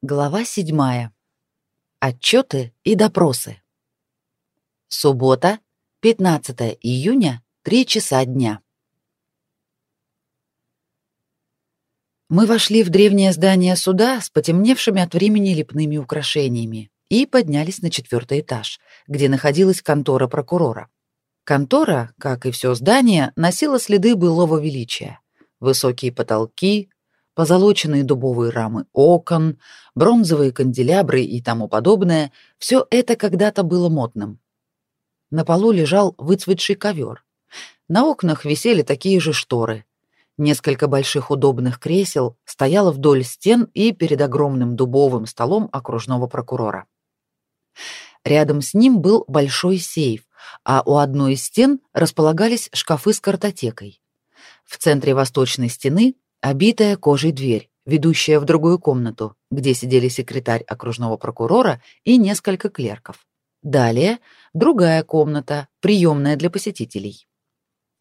Глава седьмая. Отчеты и допросы. Суббота, 15 июня, 3 часа дня. Мы вошли в древнее здание суда с потемневшими от времени лепными украшениями и поднялись на четвертый этаж, где находилась контора прокурора. Контора, как и все здание, носила следы былого величия. Высокие потолки, позолоченные дубовые рамы окон, бронзовые канделябры и тому подобное, все это когда-то было модным. На полу лежал выцветший ковер. На окнах висели такие же шторы. Несколько больших удобных кресел стояло вдоль стен и перед огромным дубовым столом окружного прокурора. Рядом с ним был большой сейф, а у одной из стен располагались шкафы с картотекой. В центре восточной стены обитая кожей дверь, ведущая в другую комнату, где сидели секретарь окружного прокурора и несколько клерков. Далее другая комната, приемная для посетителей.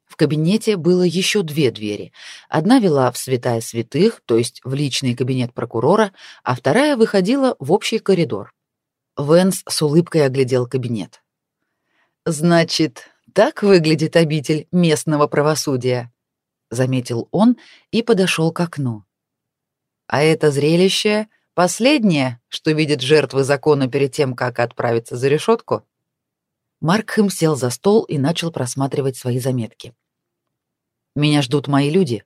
В кабинете было еще две двери. Одна вела в святая святых, то есть в личный кабинет прокурора, а вторая выходила в общий коридор. Венс с улыбкой оглядел кабинет. «Значит, так выглядит обитель местного правосудия», заметил он и подошел к окну. А это зрелище последнее, что видят жертвы закона перед тем, как отправиться за решетку. Маркхэм сел за стол и начал просматривать свои заметки. Меня ждут мои люди,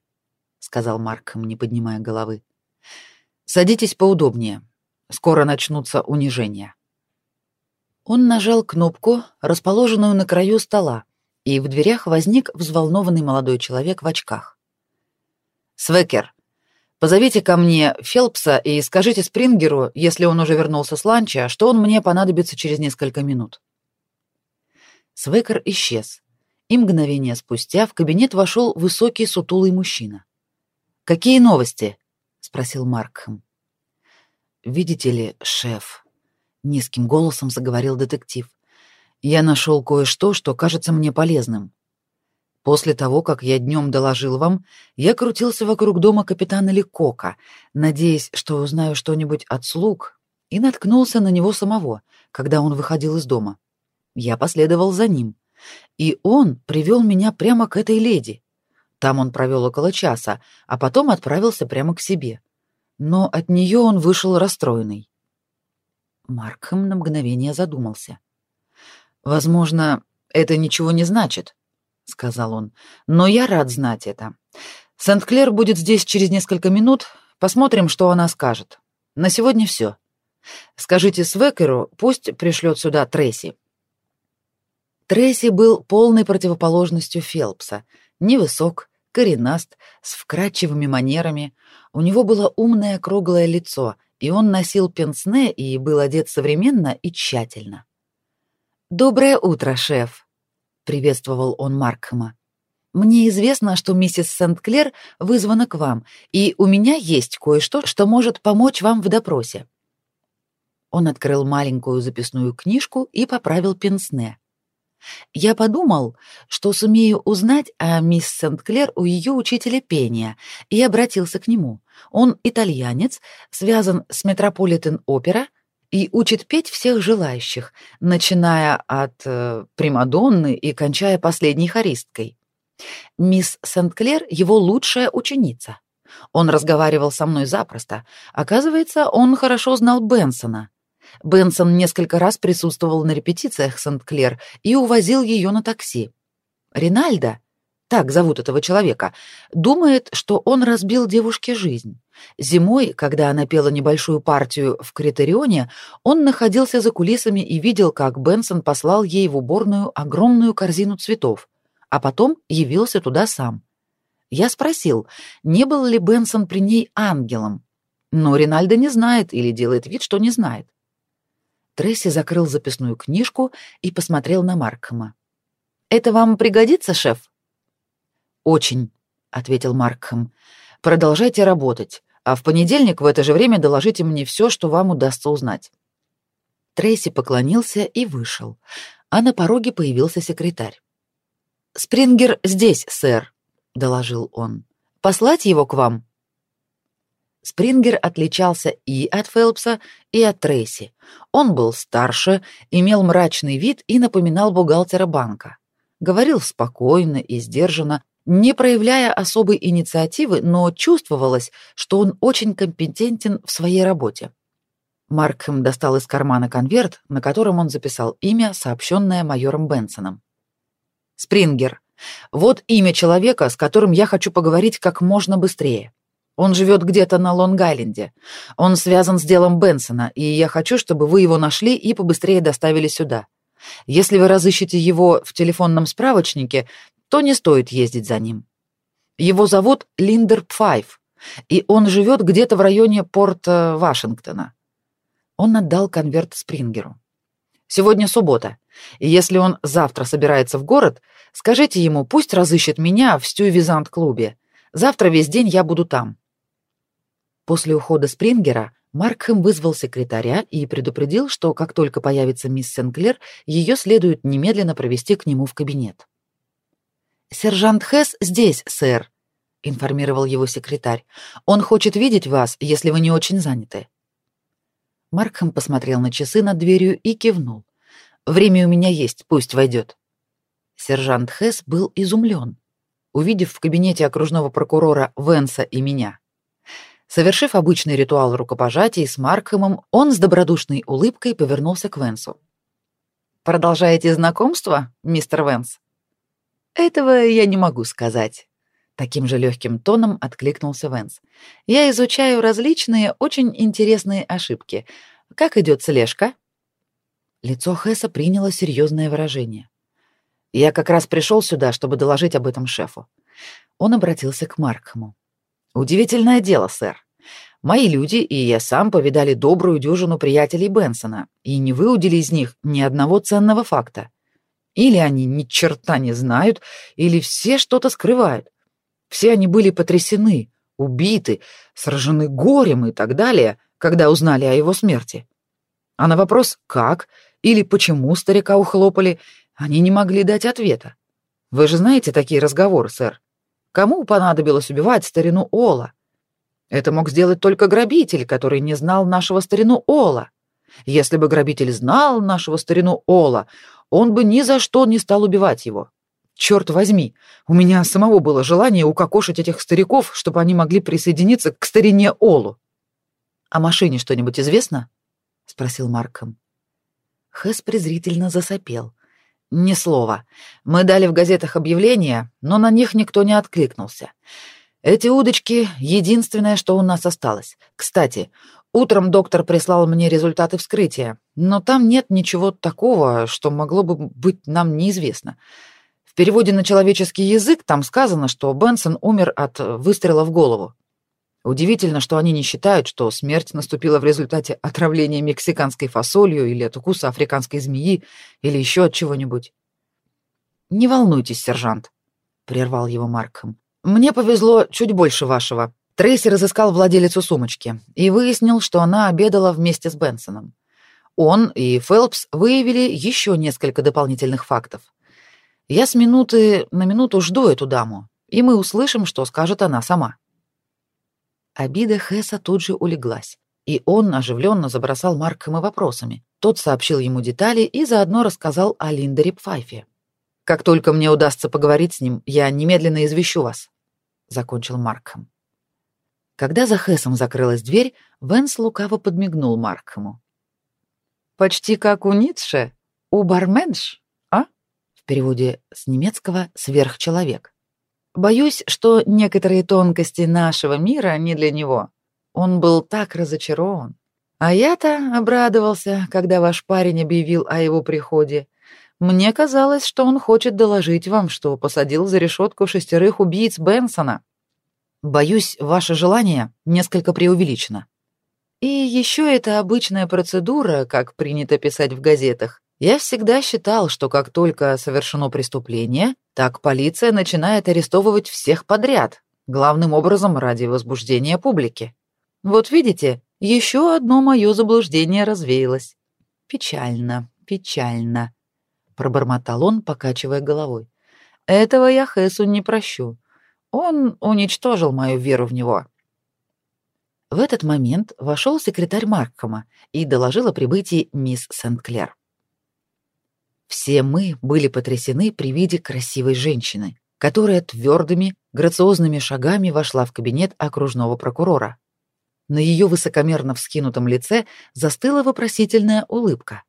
сказал Маркхэм, не поднимая головы. Садитесь поудобнее. Скоро начнутся унижения. Он нажал кнопку, расположенную на краю стола, и в дверях возник взволнованный молодой человек в очках. «Свекер, позовите ко мне Фелпса и скажите Спрингеру, если он уже вернулся с ланча, что он мне понадобится через несколько минут». Свекер исчез, и мгновение спустя в кабинет вошел высокий сутулый мужчина. «Какие новости?» — спросил Маркхэм. «Видите ли, шеф», — низким голосом заговорил детектив, — я нашел кое-что, что кажется мне полезным. После того, как я днем доложил вам, я крутился вокруг дома капитана Ликока, надеясь, что узнаю что-нибудь от слуг, и наткнулся на него самого, когда он выходил из дома. Я последовал за ним, и он привел меня прямо к этой леди. Там он провел около часа, а потом отправился прямо к себе. Но от нее он вышел расстроенный. Маркхэм на мгновение задумался — Возможно, это ничего не значит, сказал он. Но я рад знать это. Сент-Клер будет здесь через несколько минут. Посмотрим, что она скажет. На сегодня все. Скажите Свекеру, пусть пришлет сюда Трейси. Трейси был полной противоположностью Фелпса. Невысок, коренаст, с вкрадчивыми манерами. У него было умное круглое лицо, и он носил пенсне и был одет современно и тщательно. «Доброе утро, шеф», — приветствовал он Маркхэма. «Мне известно, что миссис Сент-Клер вызвана к вам, и у меня есть кое-что, что может помочь вам в допросе». Он открыл маленькую записную книжку и поправил пенсне. Я подумал, что сумею узнать о мисс Сент-Клер у ее учителя пения, и обратился к нему. Он итальянец, связан с Метрополитен-опера — и учит петь всех желающих, начиная от э, Примадонны и кончая последней хористкой. Мисс Сент-Клер — его лучшая ученица. Он разговаривал со мной запросто. Оказывается, он хорошо знал Бенсона. Бенсон несколько раз присутствовал на репетициях Сент-Клер и увозил ее на такси. Ринальдо так зовут этого человека, думает, что он разбил девушке жизнь. Зимой, когда она пела небольшую партию в Критерионе, он находился за кулисами и видел, как Бенсон послал ей в уборную огромную корзину цветов, а потом явился туда сам. Я спросил, не был ли Бенсон при ней ангелом, но Ринальдо не знает или делает вид, что не знает. Тресси закрыл записную книжку и посмотрел на Маркхэма. «Это вам пригодится, шеф?» Очень, ответил Маркхэм. Продолжайте работать, а в понедельник в это же время доложите мне все, что вам удастся узнать. Трейси поклонился и вышел, а на пороге появился секретарь. Спрингер здесь, сэр, доложил он. Послать его к вам? Спрингер отличался и от Фелпса, и от Трейси. Он был старше, имел мрачный вид и напоминал бухгалтера банка. Говорил спокойно и сдержанно, не проявляя особой инициативы, но чувствовалось, что он очень компетентен в своей работе. Маркхэм достал из кармана конверт, на котором он записал имя, сообщенное майором Бенсоном. «Спрингер. Вот имя человека, с которым я хочу поговорить как можно быстрее. Он живет где-то на Лонг-Айленде. Он связан с делом Бенсона, и я хочу, чтобы вы его нашли и побыстрее доставили сюда. Если вы разыщете его в телефонном справочнике, то не стоит ездить за ним. Его зовут Линдер Пфайф, и он живет где-то в районе порта Вашингтона. Он отдал конверт Спрингеру. Сегодня суббота, и если он завтра собирается в город, скажите ему, пусть разыщет меня в Стювизант-клубе. Завтра весь день я буду там. После ухода Спрингера Маркхэм вызвал секретаря и предупредил, что как только появится мисс Сенклер, ее следует немедленно провести к нему в кабинет. «Сержант Хесс здесь, сэр», — информировал его секретарь. «Он хочет видеть вас, если вы не очень заняты». Маркхэм посмотрел на часы над дверью и кивнул. «Время у меня есть, пусть войдет». Сержант Хесс был изумлен, увидев в кабинете окружного прокурора Венса и меня. Совершив обычный ритуал рукопожатий с Маркхэмом, он с добродушной улыбкой повернулся к Венсу. «Продолжаете знакомство, мистер Венс?» «Этого я не могу сказать», — таким же легким тоном откликнулся Венс. «Я изучаю различные, очень интересные ошибки. Как идет слежка?» Лицо Хесса приняло серьезное выражение. «Я как раз пришел сюда, чтобы доложить об этом шефу». Он обратился к Маркхэму. Удивительное дело, сэр. Мои люди и я сам повидали добрую дюжину приятелей Бенсона и не выудили из них ни одного ценного факта. Или они ни черта не знают, или все что-то скрывают. Все они были потрясены, убиты, сражены горем и так далее, когда узнали о его смерти. А на вопрос «как» или «почему» старика ухлопали, они не могли дать ответа. Вы же знаете такие разговоры, сэр. Кому понадобилось убивать старину Ола? Это мог сделать только грабитель, который не знал нашего старину Ола. Если бы грабитель знал нашего старину Ола, он бы ни за что не стал убивать его. Черт возьми, у меня самого было желание укокошить этих стариков, чтобы они могли присоединиться к старине Олу. «О машине что-нибудь известно?» — спросил Марком. Хэс презрительно засопел. Ни слова. Мы дали в газетах объявления, но на них никто не откликнулся. Эти удочки — единственное, что у нас осталось. Кстати, утром доктор прислал мне результаты вскрытия, но там нет ничего такого, что могло бы быть нам неизвестно. В переводе на человеческий язык там сказано, что Бенсон умер от выстрела в голову. Удивительно, что они не считают, что смерть наступила в результате отравления мексиканской фасолью или от укуса африканской змеи или еще от чего-нибудь. «Не волнуйтесь, сержант», — прервал его Маркхэм. «Мне повезло чуть больше вашего. Трейси разыскал владелицу сумочки и выяснил, что она обедала вместе с Бенсоном. Он и Фелпс выявили еще несколько дополнительных фактов. Я с минуты на минуту жду эту даму, и мы услышим, что скажет она сама». Обида Хесса тут же улеглась, и он оживленно забросал Маркхэма вопросами. Тот сообщил ему детали и заодно рассказал о Линдере Пфайфе. «Как только мне удастся поговорить с ним, я немедленно извещу вас», — закончил Маркхэм. Когда за Хессом закрылась дверь, Венс лукаво подмигнул Маркхэму. «Почти как у Ницше, у барменш, а?» В переводе с немецкого «сверхчеловек». Боюсь, что некоторые тонкости нашего мира не для него. Он был так разочарован. А я-то обрадовался, когда ваш парень объявил о его приходе. Мне казалось, что он хочет доложить вам, что посадил за решетку шестерых убийц Бенсона. Боюсь, ваше желание несколько преувеличено. И еще это обычная процедура, как принято писать в газетах. Я всегда считал, что как только совершено преступление, так полиция начинает арестовывать всех подряд, главным образом ради возбуждения публики. Вот видите, еще одно мое заблуждение развеялось. Печально, печально, пробормотал он, покачивая головой. Этого я Хэсу не прощу. Он уничтожил мою веру в него. В этот момент вошел секретарь Маркхама и доложил о прибытии мисс Сент-Клер. Все мы были потрясены при виде красивой женщины, которая твердыми, грациозными шагами вошла в кабинет окружного прокурора. На ее высокомерно вскинутом лице застыла вопросительная улыбка.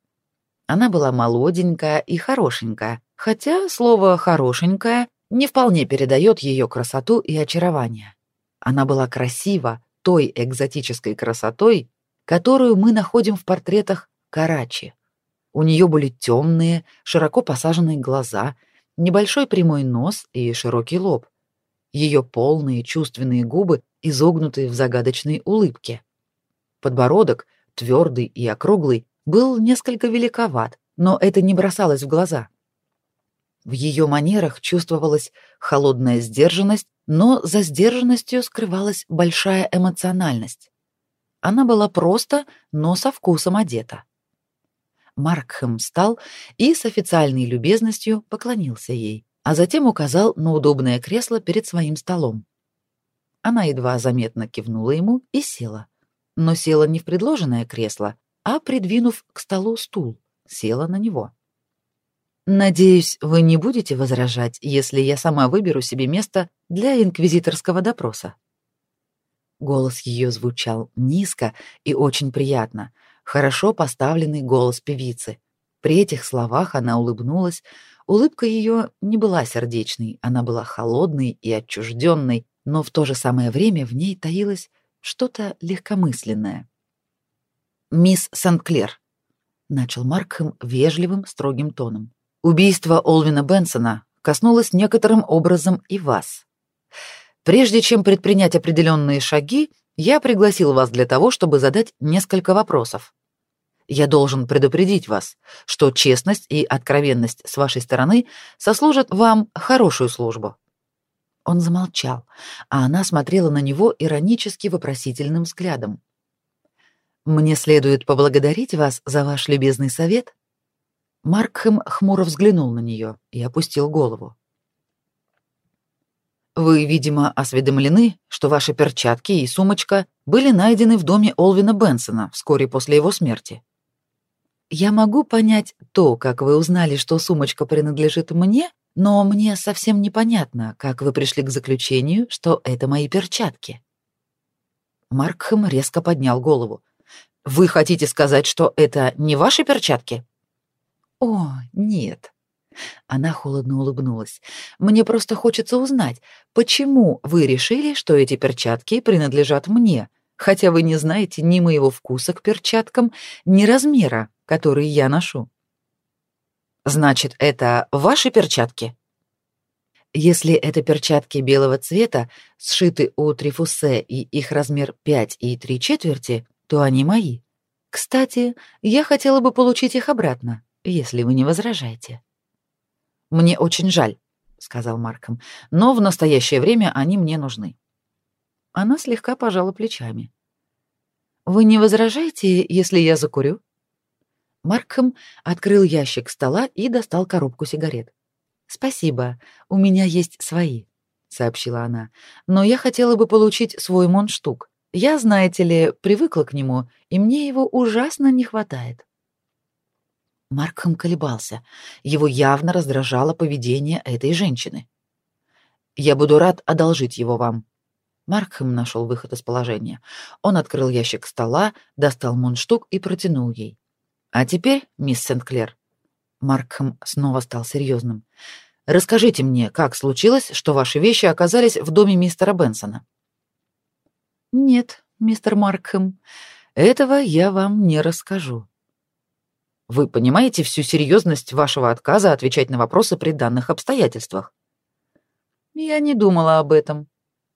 Она была молоденькая и хорошенькая, хотя слово «хорошенькая» не вполне передает ее красоту и очарование. Она была красива той экзотической красотой, которую мы находим в портретах Карачи. У нее были темные, широко посаженные глаза, небольшой прямой нос и широкий лоб. Ее полные чувственные губы изогнутые в загадочной улыбке. Подбородок, твердый и округлый, был несколько великоват, но это не бросалось в глаза. В ее манерах чувствовалась холодная сдержанность, но за сдержанностью скрывалась большая эмоциональность. Она была просто, но со вкусом одета. Маркхэм встал и с официальной любезностью поклонился ей, а затем указал на удобное кресло перед своим столом. Она едва заметно кивнула ему и села. Но села не в предложенное кресло, а, придвинув к столу стул, села на него. «Надеюсь, вы не будете возражать, если я сама выберу себе место для инквизиторского допроса». Голос ее звучал низко и очень приятно, хорошо поставленный голос певицы. При этих словах она улыбнулась. Улыбка ее не была сердечной, она была холодной и отчужденной, но в то же самое время в ней таилось что-то легкомысленное. «Мисс Сент-Клер», — начал Маркхэм вежливым, строгим тоном, — «убийство Олвина Бенсона коснулось некоторым образом и вас. Прежде чем предпринять определенные шаги, я пригласил вас для того, чтобы задать несколько вопросов. Я должен предупредить вас, что честность и откровенность с вашей стороны сослужат вам хорошую службу. Он замолчал, а она смотрела на него иронически вопросительным взглядом. «Мне следует поблагодарить вас за ваш любезный совет?» Маркхэм хмуро взглянул на нее и опустил голову. «Вы, видимо, осведомлены, что ваши перчатки и сумочка были найдены в доме Олвина Бенсона вскоре после его смерти. Я могу понять то, как вы узнали, что сумочка принадлежит мне, но мне совсем непонятно, как вы пришли к заключению, что это мои перчатки. Маркхэм резко поднял голову. Вы хотите сказать, что это не ваши перчатки? О, нет. Она холодно улыбнулась. Мне просто хочется узнать, почему вы решили, что эти перчатки принадлежат мне, хотя вы не знаете ни моего вкуса к перчаткам, ни размера, который я ношу. Значит, это ваши перчатки? Если это перчатки белого цвета, сшиты у Трифусе и их размер 5 и 3 четверти, то они мои. Кстати, я хотела бы получить их обратно, если вы не возражаете. Мне очень жаль, сказал Марком, но в настоящее время они мне нужны. Она слегка пожала плечами. Вы не возражаете, если я закурю? Маркхэм открыл ящик стола и достал коробку сигарет. «Спасибо, у меня есть свои», — сообщила она. «Но я хотела бы получить свой монштук. Я, знаете ли, привыкла к нему, и мне его ужасно не хватает». Маркхэм колебался. Его явно раздражало поведение этой женщины. «Я буду рад одолжить его вам». Маркхэм нашел выход из положения. Он открыл ящик стола, достал мундштук и протянул ей. А теперь, мисс Сент-Клер, Маркхэм снова стал серьезным. Расскажите мне, как случилось, что ваши вещи оказались в доме мистера Бенсона? Нет, мистер Маркхэм, этого я вам не расскажу. Вы понимаете всю серьезность вашего отказа отвечать на вопросы при данных обстоятельствах? Я не думала об этом,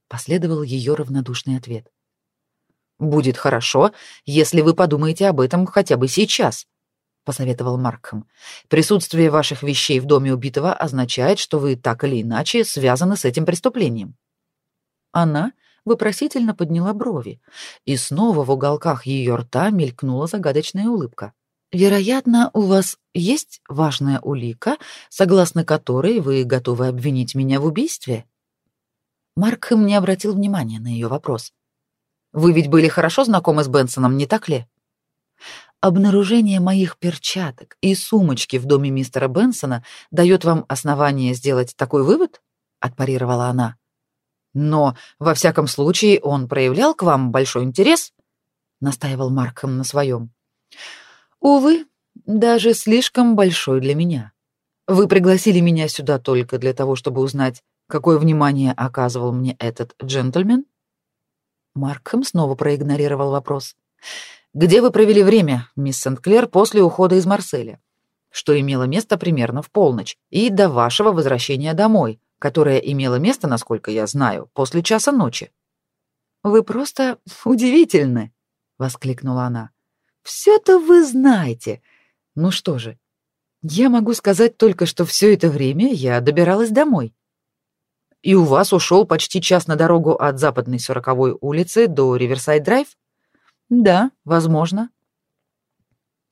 последовал ее равнодушный ответ. Будет хорошо, если вы подумаете об этом хотя бы сейчас, посоветовал Маркхэм. Присутствие ваших вещей в доме убитого означает, что вы так или иначе связаны с этим преступлением. Она вопросительно подняла брови, и снова в уголках ее рта мелькнула загадочная улыбка. Вероятно, у вас есть важная улика, согласно которой вы готовы обвинить меня в убийстве? Маркхэм не обратил внимания на ее вопрос. Вы ведь были хорошо знакомы с Бенсоном, не так ли? Обнаружение моих перчаток и сумочки в доме мистера Бенсона дает вам основание сделать такой вывод? отпарировала она. Но во всяком случае он проявлял к вам большой интерес, настаивал Маркхэм на своем. Увы, даже слишком большой для меня. Вы пригласили меня сюда только для того, чтобы узнать, какое внимание оказывал мне этот джентльмен? Маркхэм снова проигнорировал вопрос. Где вы провели время, мисс Сент-Клер, после ухода из Марселя? Что имело место примерно в полночь и до вашего возвращения домой, которое имело место, насколько я знаю, после часа ночи. Вы просто удивительны, воскликнула она. Все-то вы знаете. Ну что же, я могу сказать только, что все это время я добиралась домой. И у вас ушел почти час на дорогу от западной сороковой улицы до Риверсайд-драйв? Да, возможно.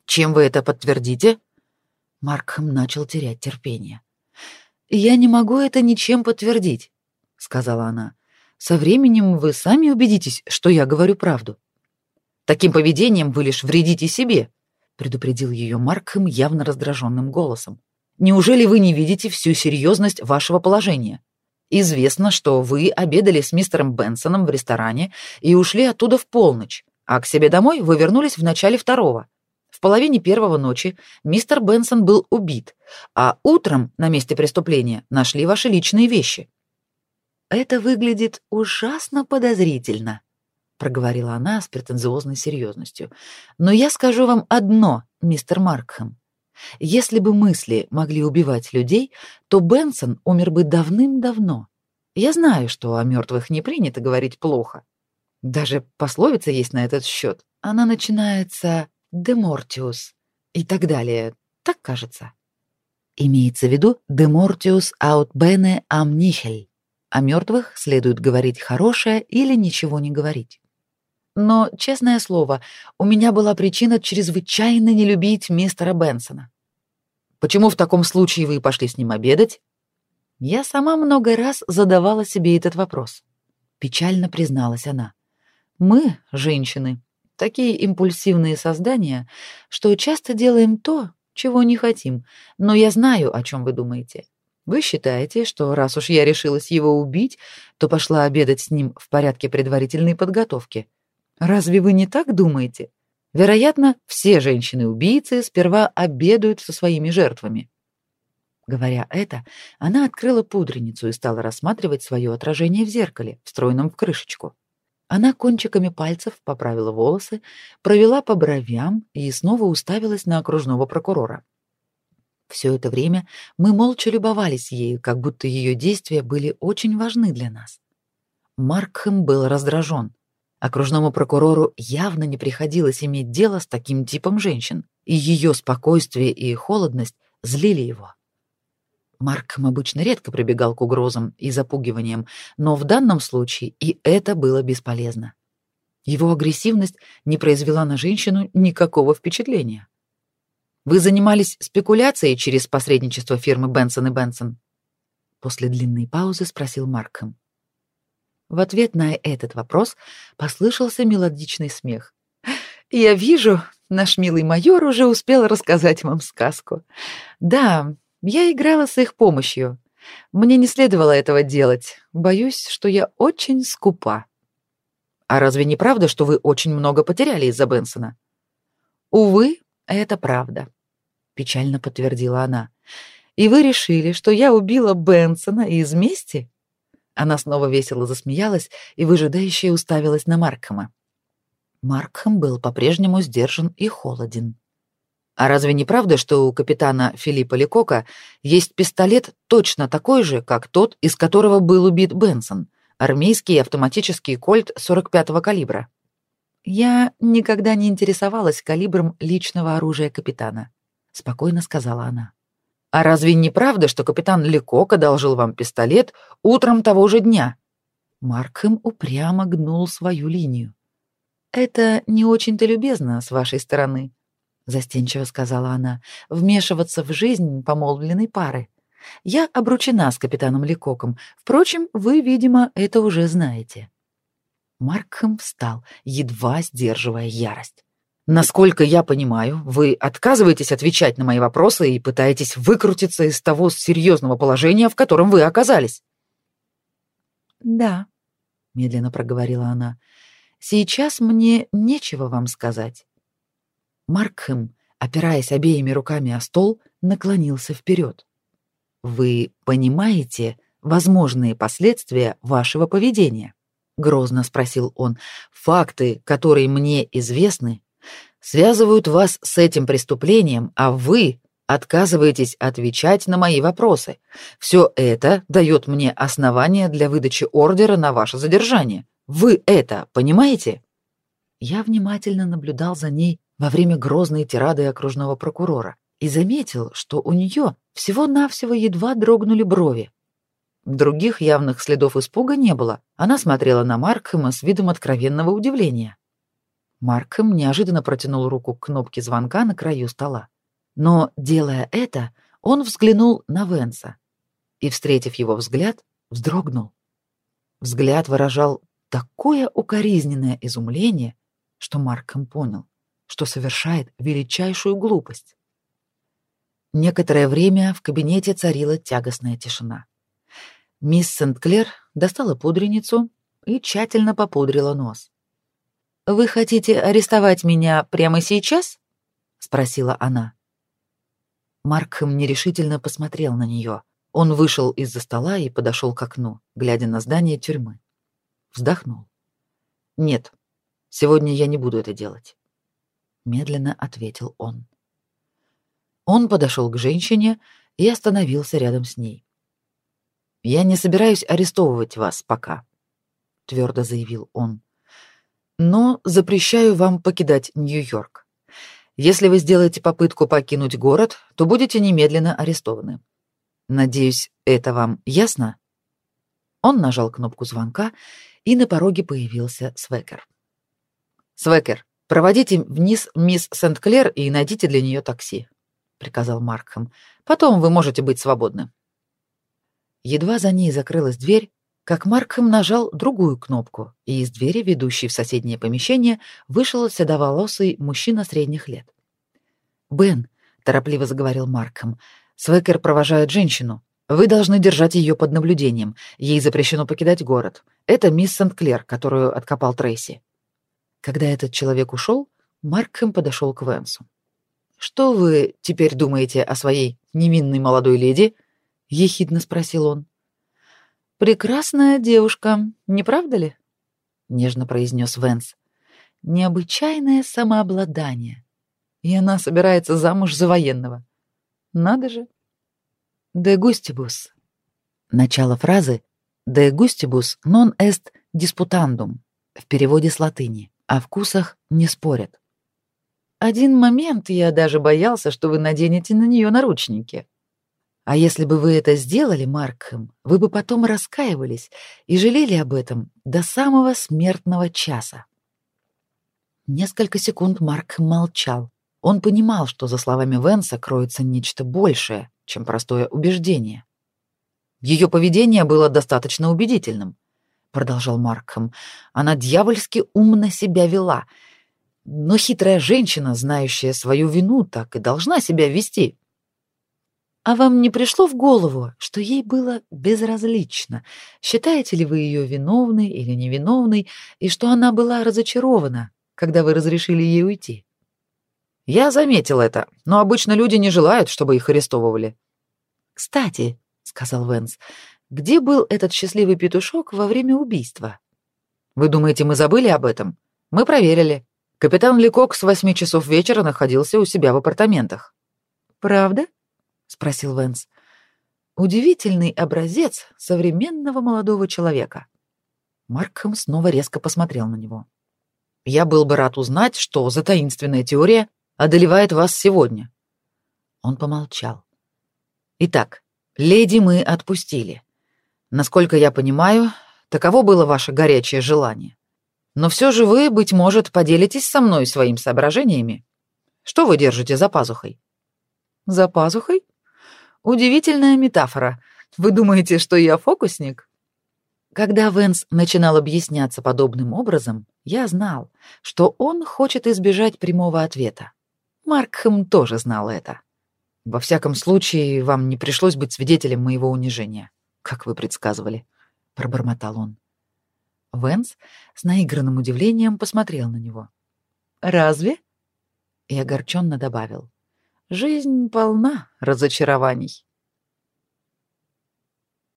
Чем вы это подтвердите? Маркхэм начал терять терпение. Я не могу это ничем подтвердить, сказала она. Со временем вы сами убедитесь, что я говорю правду. Таким поведением вы лишь вредите себе, предупредил ее Маркхэм явно раздраженным голосом. Неужели вы не видите всю серьезность вашего положения? Известно, что вы обедали с мистером Бенсоном в ресторане и ушли оттуда в полночь, а к себе домой вы вернулись в начале второго. В половине первого ночи мистер Бенсон был убит, а утром на месте преступления нашли ваши личные вещи. Это выглядит ужасно подозрительно, проговорила она с претенциозной серьезностью. Но я скажу вам одно, мистер Маркхэм. Если бы мысли могли убивать людей, то Бенсон умер бы давным-давно. Я знаю, что о мертвых не принято говорить плохо. Даже пословица есть на этот счет. Она начинается «de mortius» и так далее. Так кажется. Имеется в виду «de mortius aut bene am nihil». О мертвых следует говорить хорошее или ничего не говорить. Но, честное слово, у меня была причина чрезвычайно не любить мистера Бенсона. Почему в таком случае вы пошли с ним обедать? Я сама много раз задавала себе этот вопрос. Печально призналась она. Мы, женщины, такие импульсивные создания, что часто делаем то, чего не хотим. Но я знаю, о чем вы думаете. Вы считаете, что раз уж я решилась его убить, то пошла обедать с ним в порядке предварительной подготовки. Разве вы не так думаете? Вероятно, все женщины-убийцы сперва обедают со своими жертвами. Говоря это, она открыла пудреницу и стала рассматривать свое отражение в зеркале, встроенном в крышечку. Она кончиками пальцев поправила волосы, провела по бровям и снова уставилась на окружного прокурора. Все это время мы молча любовались ею, как будто ее действия были очень важны для нас. Маркхэм был раздражен. Окружному прокурору явно не приходилось иметь дело с таким типом женщин, и ее спокойствие и холодность злили его. Маркхэм обычно редко прибегал к угрозам и запугиваниям, но в данном случае и это было бесполезно. Его агрессивность не произвела на женщину никакого впечатления. Вы занимались спекуляцией через посредничество фирмы Бенсон и Бенсон? После длинной паузы спросил Маркхэм. В ответ на этот вопрос послышался мелодичный смех. «Я вижу, наш милый майор уже успел рассказать вам сказку. Да, я играла с их помощью. Мне не следовало этого делать. Боюсь, что я очень скупа». «А разве не правда, что вы очень много потеряли из-за Бенсона?» «Увы, это правда», — печально подтвердила она. «И вы решили, что я убила Бенсона из мести?» Она снова весело засмеялась и выжидающе уставилась на Маркхэма. Маркхэм был по-прежнему сдержан и холоден. А разве не правда, что у капитана Филиппа Лекока есть пистолет точно такой же, как тот, из которого был убит Бенсон, армейский автоматический кольт 45-го калибра? Я никогда не интересовалась калибром личного оружия капитана, спокойно сказала она. А разве не правда, что капитан Лекок одолжил вам пистолет утром того же дня? Маркхэм упрямо гнул свою линию. Это не очень-то любезно с вашей стороны, застенчиво сказала она, вмешиваться в жизнь помолвленной пары. Я обручена с капитаном Лекоком. Впрочем, вы, видимо, это уже знаете. Маркхэм встал, едва сдерживая ярость. Насколько я понимаю, вы отказываетесь отвечать на мои вопросы и пытаетесь выкрутиться из того серьезного положения, в котором вы оказались. Да, медленно проговорила она. Сейчас мне нечего вам сказать. Маркхэм, опираясь обеими руками о стол, наклонился вперед. Вы понимаете возможные последствия вашего поведения? грозно спросил он. Факты, которые мне известны, связывают вас с этим преступлением, а вы отказываетесь отвечать на мои вопросы. Все это дает мне основания для выдачи ордера на ваше задержание. Вы это понимаете? Я внимательно наблюдал за ней во время грозной тирады окружного прокурора и заметил, что у нее всего-навсего едва дрогнули брови. Других явных следов испуга не было. Она смотрела на Маркхэма с видом откровенного удивления. Маркхэм неожиданно протянул руку к кнопке звонка на краю стола. Но, делая это, он взглянул на Венса и, встретив его взгляд, вздрогнул. Взгляд выражал такое укоризненное изумление, что Маркхэм понял, что совершает величайшую глупость. Некоторое время в кабинете царила тягостная тишина. Мисс Сент-Клер достала пудреницу и тщательно попудрила нос. «Вы хотите арестовать меня прямо сейчас?» — спросила она. Маркхэм нерешительно посмотрел на нее. Он вышел из-за стола и подошел к окну, глядя на здание тюрьмы. Вздохнул. «Нет, сегодня я не буду это делать», — медленно ответил он. Он подошел к женщине и остановился рядом с ней. «Я не собираюсь арестовывать вас пока», — твердо заявил он. «Но запрещаю вам покидать Нью-Йорк. Если вы сделаете попытку покинуть город, то будете немедленно арестованы. Надеюсь, это вам ясно? Он нажал кнопку звонка, и на пороге появился Свекер. Свекер, проводите вниз мисс Сент-Клер и найдите для нее такси, приказал Маркхэм. Потом вы можете быть свободны. Едва за ней закрылась дверь, как Маркхэм нажал другую кнопку, и из двери, ведущей в соседнее помещение, вышел седоволосый мужчина средних лет. «Бен», — торопливо заговорил Маркхэм, — «Свекер провожает женщину. Вы должны держать ее под наблюдением. Ей запрещено покидать город. Это мисс Сент-Клер, которую откопал Трейси». Когда этот человек ушел, Маркхэм подошел к Венсу. «Что вы теперь думаете о своей невинной молодой леди?» — ехидно спросил он. Прекрасная девушка, не правда ли? нежно произнес Венс. Необычайное самообладание. И она собирается замуж за военного. Надо же. De gustibus. Начало фразы De gustibus non est disputandum в переводе с латыни. О вкусах не спорят. Один момент я даже боялся, что вы наденете на нее наручники. А если бы вы это сделали, Маркхэм, вы бы потом раскаивались и жалели об этом до самого смертного часа. Несколько секунд Маркхэм молчал. Он понимал, что за словами Венса кроется нечто большее, чем простое убеждение. Ее поведение было достаточно убедительным, продолжал Маркхэм. Она дьявольски умно себя вела, но хитрая женщина, знающая свою вину, так и должна себя вести. А вам не пришло в голову, что ей было безразлично, считаете ли вы ее виновной или невиновной, и что она была разочарована, когда вы разрешили ей уйти? Я заметил это, но обычно люди не желают, чтобы их арестовывали. Кстати, сказал Венс, где был этот счастливый петушок во время убийства? Вы думаете, мы забыли об этом? Мы проверили. Капитан Лекок с восьми часов вечера находился у себя в апартаментах. Правда? Спросил Венс. Удивительный образец современного молодого человека. Маркхэм снова резко посмотрел на него. Я был бы рад узнать, что за таинственная теория одолевает вас сегодня. Он помолчал. Итак, леди мы отпустили. Насколько я понимаю, таково было ваше горячее желание. Но все же вы, быть может, поделитесь со мной своими соображениями. Что вы держите за пазухой? За пазухой? Удивительная метафора. Вы думаете, что я фокусник? Когда Венс начинал объясняться подобным образом, я знал, что он хочет избежать прямого ответа. Маркхэм тоже знал это. Во всяком случае, вам не пришлось быть свидетелем моего унижения, как вы предсказывали, пробормотал он. Венс с наигранным удивлением посмотрел на него. Разве? И огорченно добавил: Жизнь полна разочарований.